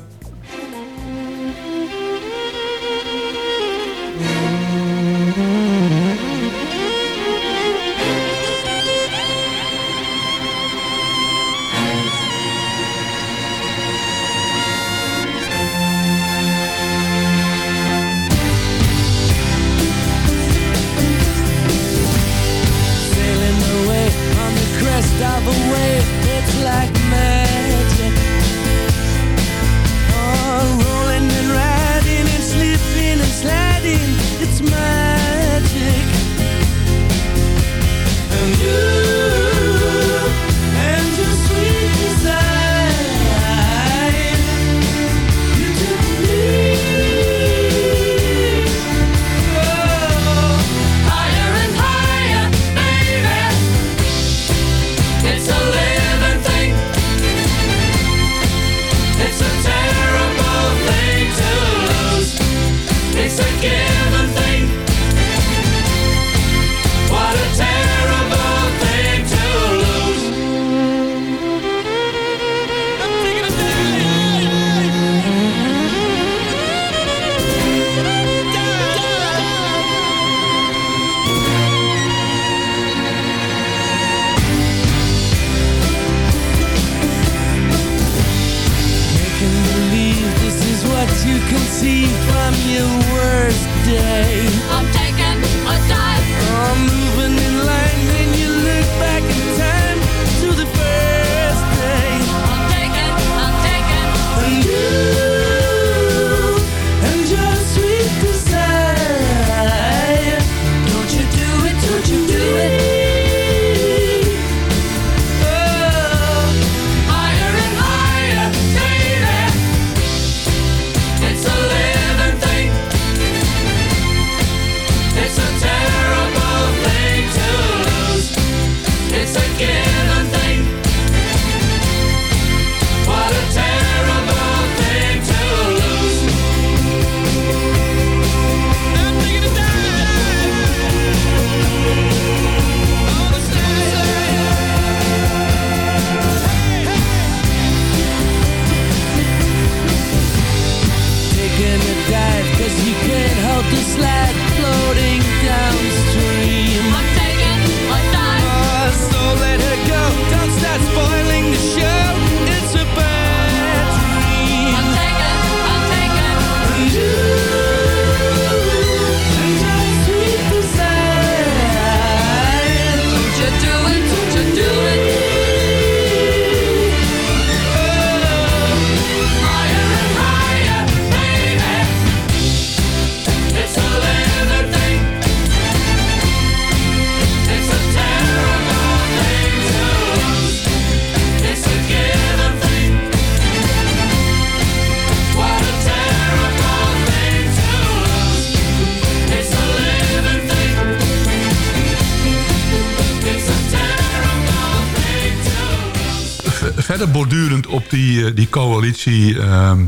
Speaker 8: op die, eh, die coalitie ehm,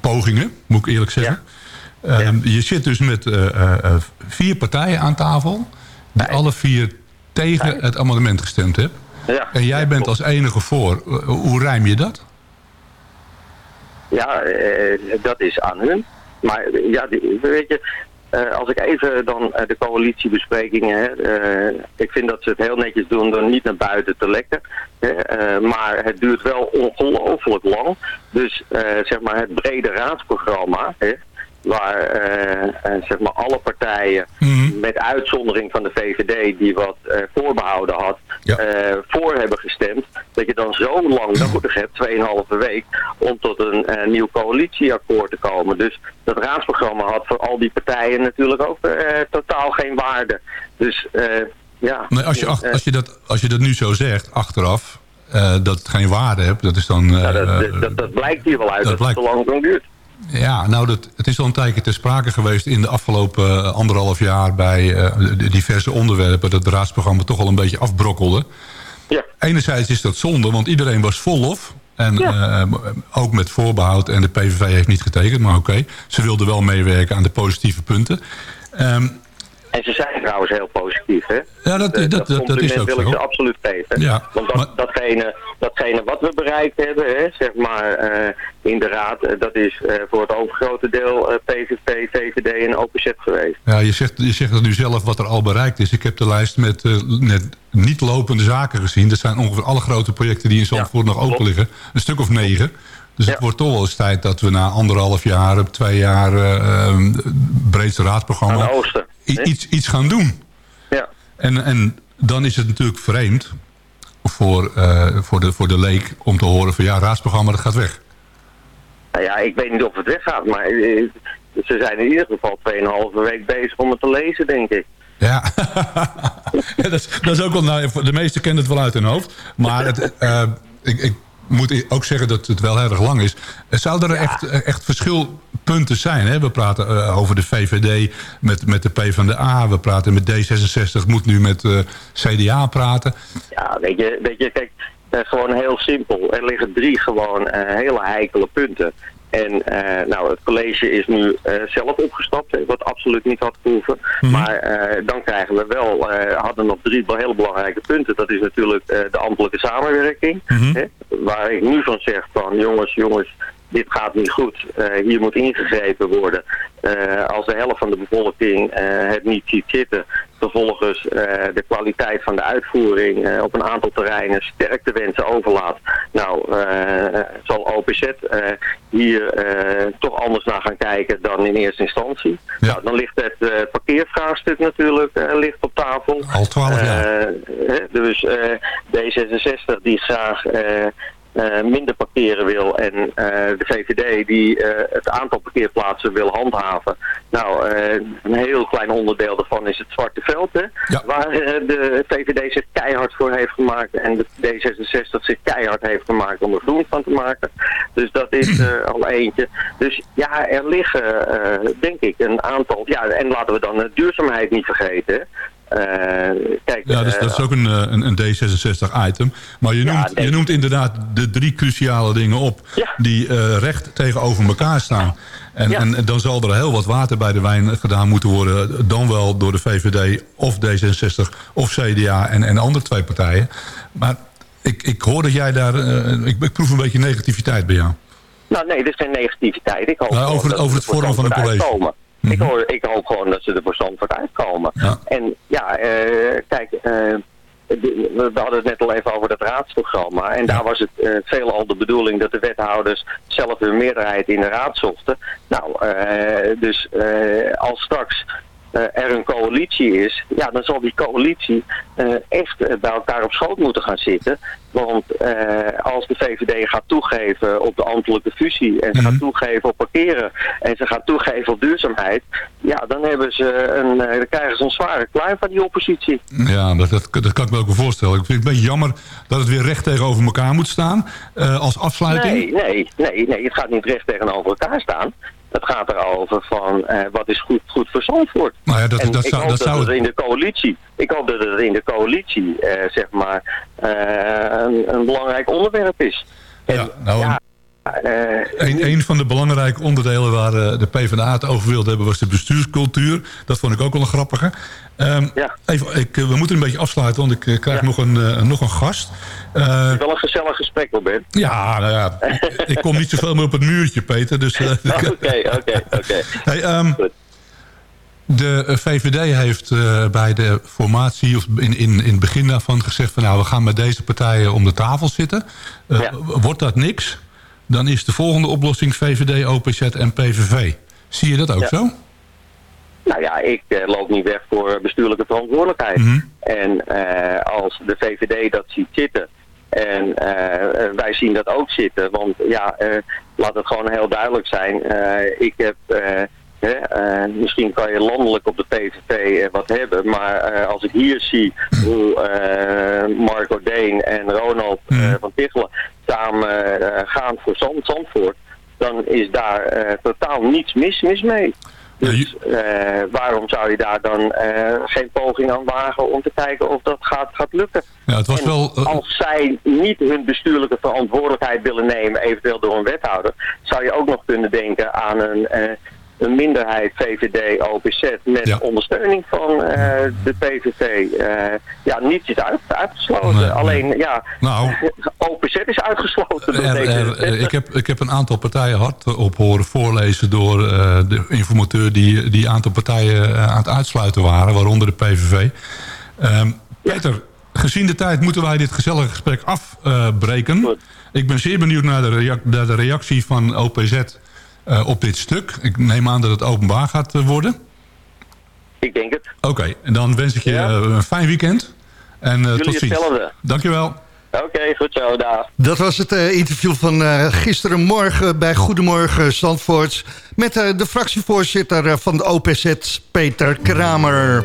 Speaker 8: pogingen, moet ik eerlijk zeggen. Ehm, Je zit dus met eh, eh, vier partijen aan tafel... die alle vier tegen het amendement gestemd hebben.
Speaker 9: Ja,
Speaker 8: en jij bent als enige voor. Hoe rijm je dat?
Speaker 9: Ja, eh, dat is aan hun. Maar ja, die- weet je, eh, als ik even dan eh, de coalitiebesprekingen, hè, eh, ik vind dat ze het heel netjes doen door niet naar buiten te lekken. hè, maar het duurt wel ongelooflijk lang. Dus zeg maar het brede raadsprogramma, hè, waar zeg maar alle partijen, met uitzondering van de VVD die wat eh, voorbehouden had, eh, voor hebben gestemd, dat je dan zo lang nodig hebt, 2,5 week, om tot een eh, nieuw coalitieakkoord te komen. Dus dat raadsprogramma had voor al die partijen natuurlijk ook eh, totaal geen waarde. Dus ja.
Speaker 8: Nee, als, je, als, je dat, als je dat nu zo zegt, achteraf, dat het geen waarde hebt, dat is dan...
Speaker 9: dat, dat, dat, blijkt hier wel uit
Speaker 8: dat
Speaker 9: dat, het zo lang lang duurt.
Speaker 8: Ja, nou, dat, het is al een tijdje ter sprake geweest in de afgelopen eh, anderhalf jaar bij eh, diverse onderwerpen dat het raadsprogramma toch al een beetje afbrokkelde.
Speaker 9: Ja.
Speaker 8: Enerzijds is dat zonde, want iedereen was vol lof. En eh, ook met voorbehoud en de PVV heeft niet getekend, maar oké. Ze wilden wel meewerken aan de positieve punten. Ehm,
Speaker 9: En ze zijn trouwens heel positief, hè?
Speaker 8: Ja, dat-
Speaker 9: Eh,
Speaker 8: dat- dat- dat is ook
Speaker 9: wil ik ze absoluut geven.
Speaker 8: Ja,
Speaker 9: Want dat, datgene, datgene wat we bereikt hebben, hè, zeg maar, eh, in de raad, eh, dat is voor het overgrote deel eh, PVV, VVD en OPZ geweest.
Speaker 8: ja, je zegt, je zegt het nu zelf wat er al bereikt is. Ik heb de lijst met, met niet lopende zaken gezien. Dat zijn ongeveer alle grote projecten die in Zandvoort nog open liggen. Een stuk of negen. Dus het wordt toch wel eens tijd dat we na anderhalf jaar, twee jaar eh, breedste
Speaker 9: oosten, hè?
Speaker 8: iets, iets gaan doen.
Speaker 9: Ja.
Speaker 8: En, en dan is het natuurlijk vreemd voor, eh, voor, de, voor de leek om te horen van ja, raadsprogramma dat gaat weg.
Speaker 9: Nou ja, ik weet niet of het weggaat, maar eh, ze zijn in ieder geval 2,5 week bezig om het te lezen, denk ik.
Speaker 8: Ja, Ja, dat, is, dat is ook wel, nou, de meesten kennen het wel uit hun hoofd. Maar het, ik, ik moet ook zeggen dat het wel heel erg lang is. Zou er echt, echt verschilpunten zijn? Hè? We praten eh, over de VVD met, met de PvdA. We praten met D66. Moet nu met eh, CDA praten.
Speaker 9: Ja, weet je, weet je kijk, eh, gewoon heel simpel. Er liggen drie gewoon eh, hele heikele punten. En eh, nou, het college is nu eh, zelf opgestapt, wat absoluut niet had gehoeven. Maar eh, dan krijgen we wel, hadden nog drie hele belangrijke punten. Dat is natuurlijk de ambtelijke samenwerking. Hè, waar ik nu van zeg van jongens, jongens, dit gaat niet goed. Hier moet ingegrepen worden. Als de helft van de bevolking het niet ziet zitten, vervolgens de kwaliteit van de uitvoering op een aantal terreinen sterk te wensen overlaat. Nou, OPZ eh, hier eh, toch anders naar gaan kijken dan in eerste instantie. Nou, dan ligt het eh, parkeervraagstuk natuurlijk ligt op tafel.
Speaker 8: Al twaalf jaar.
Speaker 9: Dus eh, D66 die graag eh, minder parkeren wil en eh, de VVD die eh, het aantal parkeerplaatsen wil handhaven. Nou, een heel klein onderdeel daarvan is het Zwarte Veld, hè, waar de VVD zich keihard voor heeft gemaakt en de D66 zich keihard heeft gemaakt om er groen van te maken. Dus dat is al eentje. Dus ja, er liggen denk ik een aantal, ja, en laten we dan de duurzaamheid niet vergeten. Eh, kijk,
Speaker 8: Ja, dus,
Speaker 9: eh,
Speaker 8: dat is ook een, eh, een, een D66-item. Maar je noemt, je noemt inderdaad de drie cruciale dingen op... die recht tegenover elkaar staan. En, en dan zal er heel wat water bij de wijn gedaan moeten worden... dan wel door de VVD of D66 of CDA en, en andere twee partijen. Maar ik, ik hoor dat jij daar... ik, ik proef een beetje negativiteit bij jou.
Speaker 9: Nou nee, dit is geen negativiteit. Ik hoop
Speaker 8: Nou, over het-
Speaker 9: dat
Speaker 8: over het
Speaker 9: er
Speaker 8: vormen van een college.
Speaker 9: Uitkomen. ik, hoor, ik hoop gewoon dat ze er voor Zandvoort uitkomen. En ja, eh, kijk, eh, we hadden het net al even over dat raadsprogramma. En daar was het eh, veelal de bedoeling dat de wethouders zelf hun meerderheid in de raad zochten. Nou, dus als straks er een coalitie is, ja, dan zal die coalitie eh, echt eh, bij elkaar op schoot moeten gaan zitten. Want eh, als de VVD gaat toegeven op de ambtelijke fusie en ze gaat toegeven op parkeren en ze gaat toegeven op duurzaamheid, ja, dan hebben ze een, eh, dan krijgen ze een zware kluif van die oppositie.
Speaker 8: Ja, dat, dat, dat kan ik me ook wel voorstellen. Ik vind het een beetje jammer dat het weer recht tegenover elkaar moet staan. eh, als afsluiting.
Speaker 9: Nee, nee, nee, nee, het gaat niet recht tegenover elkaar staan. Het gaat erover van eh, wat is goed, goed voor Zandvoort.
Speaker 8: Nou ja, dat-
Speaker 9: en
Speaker 8: dat
Speaker 9: ik
Speaker 8: zou-
Speaker 9: hoop
Speaker 8: dat
Speaker 9: dat,
Speaker 8: zou
Speaker 9: het in de coalitie, ik hoop dat het in de coalitie, eh, zeg maar, eh, een, een belangrijk onderwerp is.
Speaker 8: Ja, nou,
Speaker 9: ja, eh,
Speaker 8: Een, een van de belangrijke onderdelen waar eh, de PvdA het over wilde hebben... was de bestuurscultuur. Dat vond ik ook wel een grappige. Ehm, even, ik, eh, we moeten een beetje afsluiten, want ik krijg nog, een, nog een gast.
Speaker 9: Het is wel een gezellig gesprek Ben.
Speaker 8: ja, nou ja, ik kom niet zoveel meer op het muurtje, Peter. Dus, eh,
Speaker 9: Oké, oké, oké.
Speaker 8: Ehm, de VVD heeft bij de formatie, of in, in, in het begin daarvan gezegd... van nou, we gaan met deze partijen om de tafel zitten. Wordt dat niks, dan is de volgende oplossing VVD, OPZ en PVV. Zie je dat ook
Speaker 9: Ja.
Speaker 8: zo?
Speaker 9: nou ja, ik eh, loop niet weg voor bestuurlijke verantwoordelijkheid.
Speaker 8: Mhm.
Speaker 9: En eh, als de VVD dat ziet zitten en eh, wij zien dat ook zitten, want ja, laat het gewoon heel duidelijk zijn. Ik heb, hè, misschien kan je landelijk op de PVV wat hebben, maar als ik hier zie hoe Marco Deen en Ronald eh, van Tichelen samen eh, gaan voor Zand, Zandvoort, dan is daar eh, totaal niets mis, mis mee. Dus eh, waarom zou je daar dan geen poging aan wagen om te kijken of dat gaat, gaat lukken?
Speaker 8: Ja, het was
Speaker 9: En
Speaker 8: wel...
Speaker 9: Als zij niet hun bestuurlijke verantwoordelijkheid willen nemen, eventueel door een wethouder, zou je ook nog kunnen denken aan een, een minderheid VVD, OPZ met
Speaker 8: Ja.
Speaker 9: ondersteuning van eh, de PVV. Eh, ja, niets is uit, uitgesloten.
Speaker 8: Nee, nee.
Speaker 9: Alleen, ja,
Speaker 8: Nou.
Speaker 9: OPZ is uitgesloten. door
Speaker 8: Er- er-
Speaker 9: D66.
Speaker 8: er- ik, heb, ik heb een aantal partijen hard op horen voorlezen door eh, de informateur die, die een aantal partijen aan het uitsluiten waren, waaronder de PVV. Ehm, Peter, gezien de tijd moeten wij dit gezellige gesprek afbreken. ik ben zeer benieuwd naar de, reac- naar de reactie van OPZ op dit stuk. Ik neem aan dat het openbaar gaat eh, worden.
Speaker 9: Ik denk het.
Speaker 8: Oké, en dan wens ik je
Speaker 9: Ja.
Speaker 8: eh, een fijn weekend. En eh,
Speaker 9: Jullie
Speaker 8: tot ziens.
Speaker 9: hetzelfde.
Speaker 8: Dankjewel.
Speaker 9: Oké, goed zo, dag.
Speaker 5: Dat was het eh, interview van eh, gisterenmorgen bij Goedemorgen Zandvoort... met eh, de fractievoorzitter eh, van de OPZ, Peter Kramer.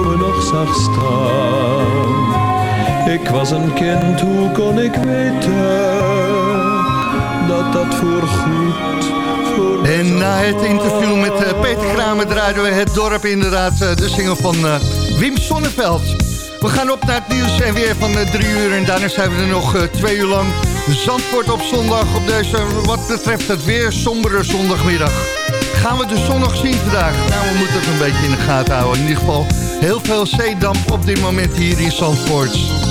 Speaker 12: zag staan. Ik was een kind, hoe kon ik weten dat dat voor goed
Speaker 5: En na het interview met eh, Peter Kramer draaiden we het dorp inderdaad eh, de single van eh, Wim Sonneveld. We gaan op naar het nieuws en weer van drie uur en daarna zijn we er nog twee uur lang. Zandvoort op zondag op deze, wat betreft het weer, sombere zondagmiddag. Gaan we de zon nog zien vandaag? Nou, we moeten het een beetje in de gaten houden. In ieder geval heel veel zeedamp op dit moment hier in Zandvoort.